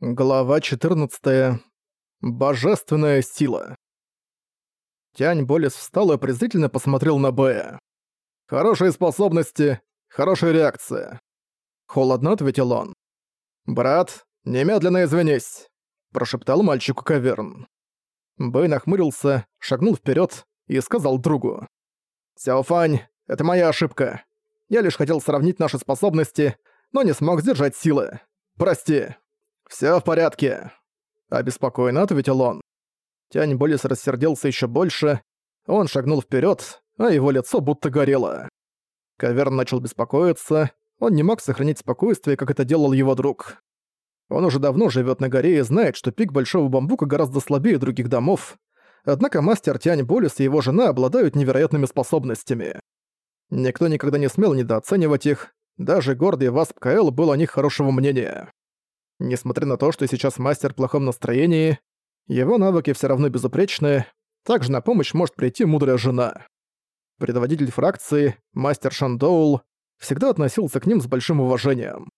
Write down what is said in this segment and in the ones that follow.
Глава 14. Божественная сила. Тянь Болес встал и презрительно посмотрел на Бэя. «Хорошие способности, хорошая реакция». Холодно ответил он. «Брат, немедленно извинись», – прошептал мальчику Каверн. Бэй нахмурился, шагнул вперед и сказал другу. «Сяофань, это моя ошибка. Я лишь хотел сравнить наши способности, но не смог сдержать силы. Прости». «Всё в порядке», — обеспокоенно ответил он. Тянь Болис рассердился ещё больше, он шагнул вперёд, а его лицо будто горело. Каверн начал беспокоиться, он не мог сохранить спокойствие, как это делал его друг. Он уже давно живёт на горе и знает, что пик Большого Бамбука гораздо слабее других домов, однако мастер Тянь Болис и его жена обладают невероятными способностями. Никто никогда не смел недооценивать их, даже гордый Васп Каэл был о них хорошего мнения. Несмотря на то, что сейчас мастер в плохом настроении, его навыки все равно безупречны, также на помощь может прийти мудрая жена. Предводитель фракции, мастер Шандоул, всегда относился к ним с большим уважением.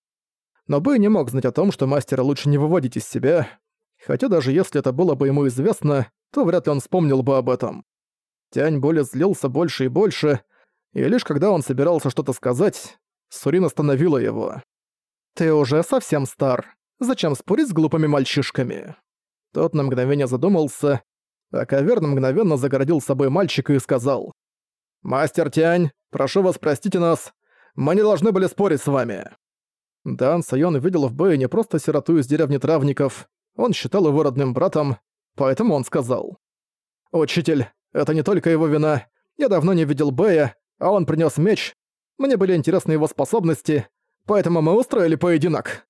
Но Бэй не мог знать о том, что мастера лучше не выводить из себя, хотя даже если это было бы ему известно, то вряд ли он вспомнил бы об этом. Тянь более злился больше и больше, и лишь когда он собирался что-то сказать, Сурин остановила его. «Ты уже совсем стар. Зачем спорить с глупыми мальчишками?» Тот на мгновение задумался, а Каверн мгновенно загородил собой мальчика и сказал. «Мастер Тянь, прошу вас, простите нас. Мы не должны были спорить с вами». Дан Сайон видел в Бэе не просто сироту из деревни травников, он считал его родным братом, поэтому он сказал. «Учитель, это не только его вина. Я давно не видел Бэя, а он принес меч. Мне были интересны его способности, поэтому мы устроили поединок».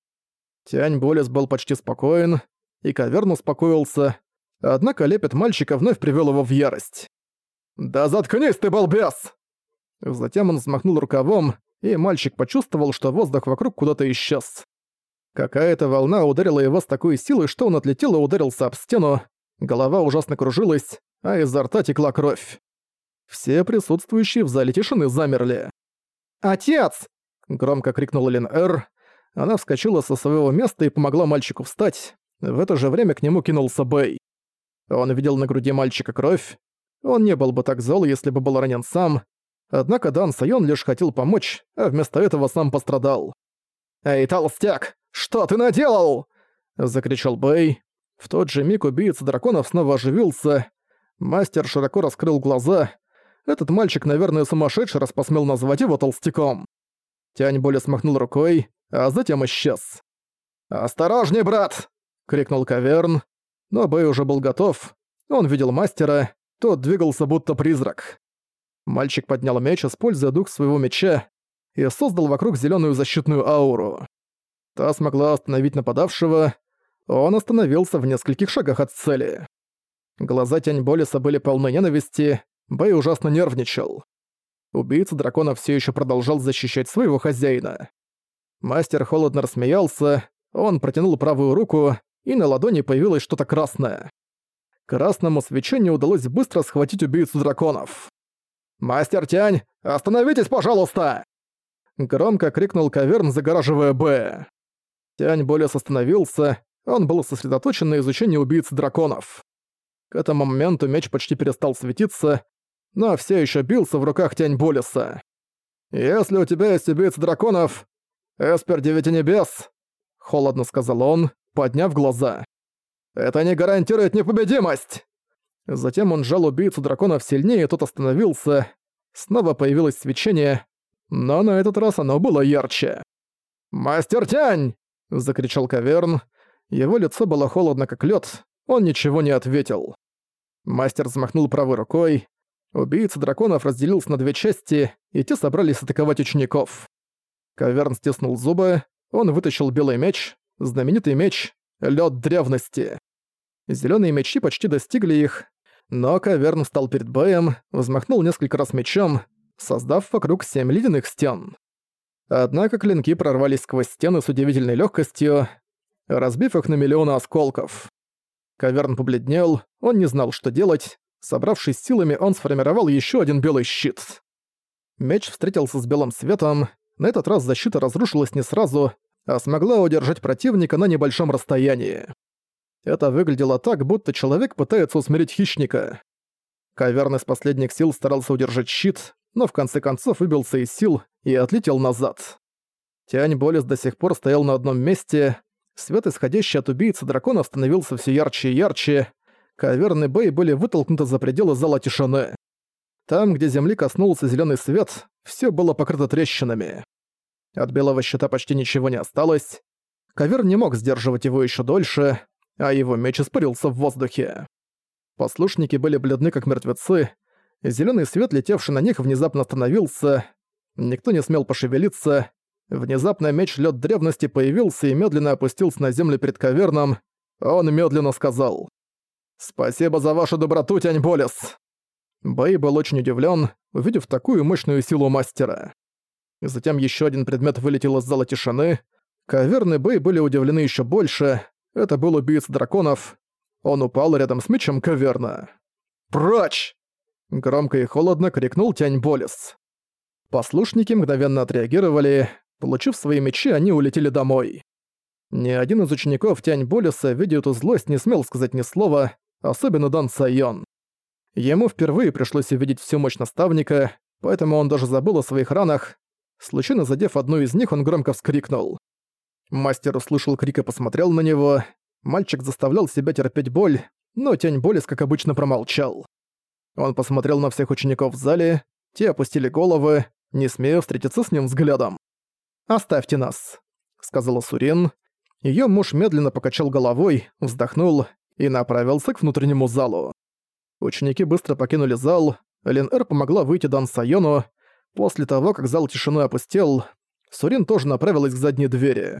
Тянь Болес был почти спокоен, и Каверн успокоился, однако лепет мальчика вновь привел его в ярость. «Да заткнись ты, балбес!» Затем он взмахнул рукавом, и мальчик почувствовал, что воздух вокруг куда-то исчез. Какая-то волна ударила его с такой силой, что он отлетел и ударился об стену, голова ужасно кружилась, а изо рта текла кровь. Все присутствующие в зале тишины замерли. «Отец!» — громко крикнул Лин Эр, она вскочила со своего места и помогла мальчику встать. В это же время к нему кинулся Бэй. Он видел на груди мальчика кровь. Он не был бы так зол, если бы был ранен сам. Однако Дан Сайон лишь хотел помочь, а вместо этого сам пострадал. «Эй, толстяк, что ты наделал?» — закричал Бэй. В тот же миг убийца драконов снова оживился. Мастер широко раскрыл глаза. Этот мальчик, наверное, сумасшедший, раз посмел назвать его толстяком. Тянь более смахнул рукой, а затем исчез. «Осторожней, брат!» — крикнул Каверн. Но Бэй уже был готов. Он видел мастера, тот двигался будто призрак. Мальчик поднял меч, используя дух своего меча, и создал вокруг зеленую защитную ауру. Та смогла остановить нападавшего, он остановился в нескольких шагах от цели. Глаза Тянь Болиса были полны ненависти, Бэй ужасно нервничал. Убийца дракона все еще продолжал защищать своего хозяина. Мастер холодно рассмеялся, он протянул правую руку, и на ладони появилось что-то красное. Красному свечению удалось быстро схватить убийцу драконов. «Мастер Тянь, остановитесь, пожалуйста!» Громко крикнул Каверн, загораживая Б. Тянь более остановился, он был сосредоточен на изучении убийцы драконов. К этому моменту меч почти перестал светиться, но все еще бился в руках Тянь Болеса. «Если у тебя есть убийца драконов, «Эспер Девяти Небес!» — холодно сказал он, подняв глаза. «Это не гарантирует непобедимость!» Затем он сжал убийцу драконов сильнее, и тот остановился. Снова появилось свечение, но на этот раз оно было ярче. «Мастер Тянь!» — закричал Каверн. Его лицо было холодно, как лед. он ничего не ответил. Мастер взмахнул правой рукой. Убийца драконов разделился на две части, и те собрались атаковать учеников. Каверн стиснул зубы, он вытащил белый меч, знаменитый меч «Лёд древности». Зелёные мечи почти достигли их, но Каверн встал перед боем, взмахнул несколько раз мечом, создав вокруг семь ледяных стен. Однако клинки прорвались сквозь стены с удивительной легкостью, разбив их на миллионы осколков. Каверн побледнел, он не знал, что делать. Собравшись силами, он сформировал еще один белый щит. Меч встретился с белым светом, на этот раз защита разрушилась не сразу, а смогла удержать противника на небольшом расстоянии. Это выглядело так, будто человек пытается усмирить хищника. Каверн из последних сил старался удержать щит, но в конце концов выбился из сил и отлетел назад. Тянь Болес до сих пор стоял на одном месте, свет, исходящий от убийцы дракона, становился все ярче и ярче, Каверн и Бэй были вытолкнуты за пределы зала тишины. Там, где земли коснулся зеленый свет, все было покрыто трещинами. От белого щита почти ничего не осталось. Ковер не мог сдерживать его еще дольше, а его меч испарился в воздухе. Послушники были бледны как мертвецы, зеленый свет, летевший на них, внезапно остановился, никто не смел пошевелиться, внезапно меч лед древности появился и медленно опустился на землю перед каверном, он медленно сказал «Спасибо за вашу доброту, Тянь Болес!» Бэй был очень удивлен, увидев такую мощную силу мастера. Затем еще один предмет вылетел из зала тишины. Каверны Бэй были удивлены еще больше. Это был убийца драконов. Он упал рядом с мечом Каверна. «Прочь!» Громко и холодно крикнул Тянь Болес. Послушники мгновенно отреагировали. Получив свои мечи, они улетели домой. Ни один из учеников Тянь Болеса, видя эту злость, не смел сказать ни слова, особенно Дан Сайон. Ему впервые пришлось увидеть всю мощь наставника, поэтому он даже забыл о своих ранах. Случайно задев одну из них, он громко вскрикнул. Мастер услышал крик и посмотрел на него. Мальчик заставлял себя терпеть боль, но тень боли, как обычно, промолчал. Он посмотрел на всех учеников в зале, те опустили головы, не смея встретиться с ним взглядом. «Оставьте нас», — сказала Сурин. Её муж медленно покачал головой, вздохнул и направился к внутреннему залу. Ученики быстро покинули зал, Лин-Эр помогла выйти Дан Сайону. После того, как зал тишины опустел, Сурин тоже направилась к задней двери.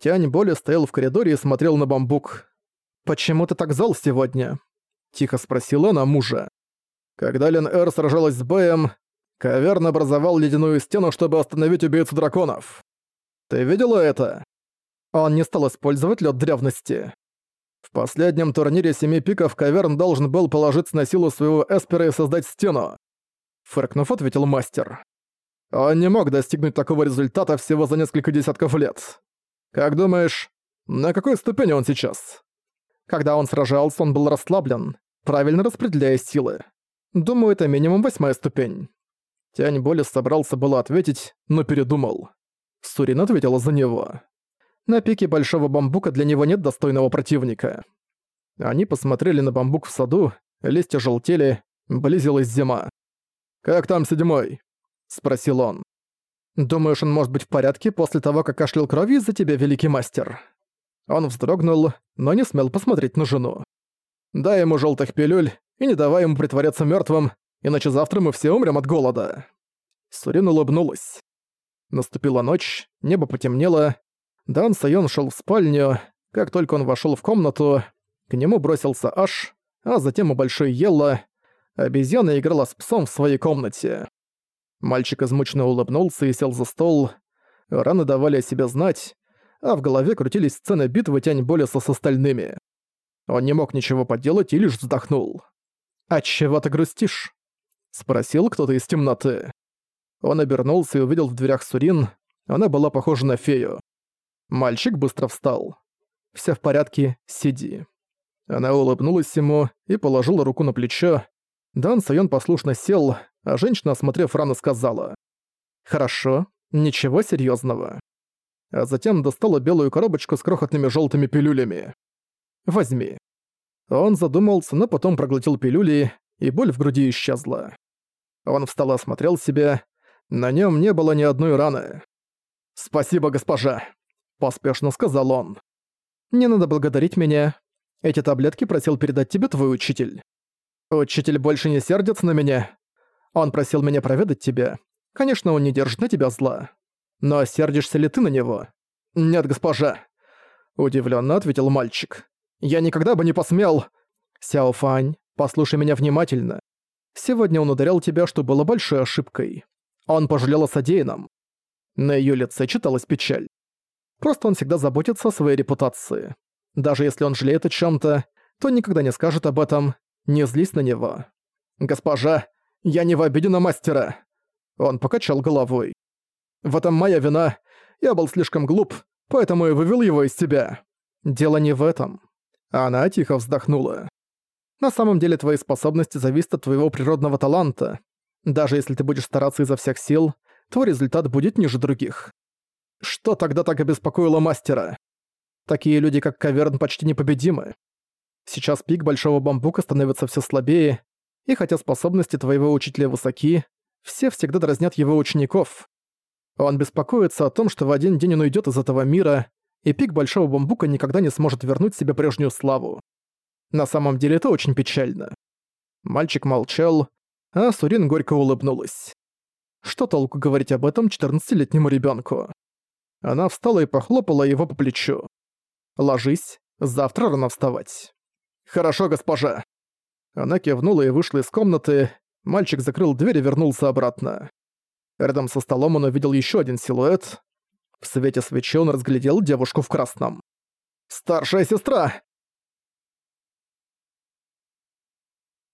Тянь Боли стоял в коридоре и смотрел на бамбук. «Почему ты так зол сегодня?» – тихо спросила она мужа. Когда Лин-Эр сражалась с Бэем, Каверн образовал ледяную стену, чтобы остановить убийцу драконов. Ты видела это? Он не стал использовать лед древности. В последнем турнире Семи Пиков Каверн должен был положиться на силу своего Эспера и создать стену. Фыркнув, ответил мастер. Он не мог достигнуть такого результата всего за несколько десятков лет. Как думаешь, на какой ступени он сейчас? Когда он сражался, он был расслаблен, правильно распределяя силы. Думаю, это минимум восьмая ступень. Тянь Болес собрался было ответить, но передумал. Сурин ответила за него. На пике большого бамбука для него нет достойного противника. Они посмотрели на бамбук в саду, листья желтели, близилась зима. «Как там седьмой?» — спросил он. «Думаешь, он может быть в порядке после того, как кашлял кровью из-за тебя, великий мастер?» Он вздрогнул, но не смел посмотреть на жену. «Дай ему желтых пилюль и не давай ему притворяться мертвым, иначе завтра мы все умрем от голода». Сурин улыбнулась. Наступила ночь, небо потемнело, Дан Сайон шел в спальню. Как только он вошел в комнату, к нему бросился Аш, а затем и Большой Елла. Обезьяна играла с псом в своей комнате. Мальчик измученно улыбнулся и сел за стол. Раны давали о себе знать, а в голове крутились сцены битвы Тянь Болеса с остальными. Он не мог ничего поделать и лишь вздохнул. «А чего ты грустишь?» — спросил кто-то из темноты. Он обернулся и увидел в дверях Сурин. Она была похожа на фею. Мальчик быстро встал. «Всё в порядке, сиди». Она улыбнулась ему и положила руку на плечо. Дан Сайон послушно сел, а женщина, осмотрев рану, сказала. «Хорошо, ничего серьёзного». А затем достала белую коробочку с крохотными жёлтыми пилюлями. «Возьми». Он задумался, но потом проглотил пилюли, и боль в груди исчезла. Он встал и осмотрел себя. На нём не было ни одной раны. «Спасибо, госпожа!» Поспешно сказал он. «Не надо благодарить меня. Эти таблетки просил передать тебе твой учитель. Учитель больше не сердится на меня. Он просил меня проведать тебя. Конечно, он не держит на тебя зла. Но сердишься ли ты на него? Нет, госпожа. Удивленно ответил мальчик. Я никогда бы не посмел. Сяо Фань, послушай меня внимательно. Сегодня он ударил тебя, что было большой ошибкой. Он пожалел о содеянном. На ее лице читалась печаль. Просто он всегда заботится о своей репутации. Даже если он жалеет о чем то то никогда не скажет об этом, не злись на него. «Госпожа, я не в обиде на мастера!» Он покачал головой. «В этом моя вина. Я был слишком глуп. поэтому и вывел его из тебя. Дело не в этом. Она тихо вздохнула. На самом деле твои способности зависят от твоего природного таланта. Даже если ты будешь стараться изо всех сил, твой результат будет ниже других. Что тогда так обеспокоило мастера? Такие люди, как Каверн, почти непобедимы. Сейчас пик Большого Бамбука становится все слабее, и хотя способности твоего учителя высоки, все всегда дразнят его учеников. Он беспокоится о том, что в один день он уйдет из этого мира, и пик Большого Бамбука никогда не сможет вернуть себе прежнюю славу. На самом деле это очень печально. Мальчик молчал, а Сурин горько улыбнулась. Что толку говорить об этом 14-летнему ребенку? Она встала и похлопала его по плечу. «Ложись, завтра рано вставать». «Хорошо, госпожа». Она кивнула и вышла из комнаты, мальчик закрыл дверь и вернулся обратно. Рядом со столом он увидел еще один силуэт. В свете свечи он разглядел девушку в красном. «Старшая сестра!»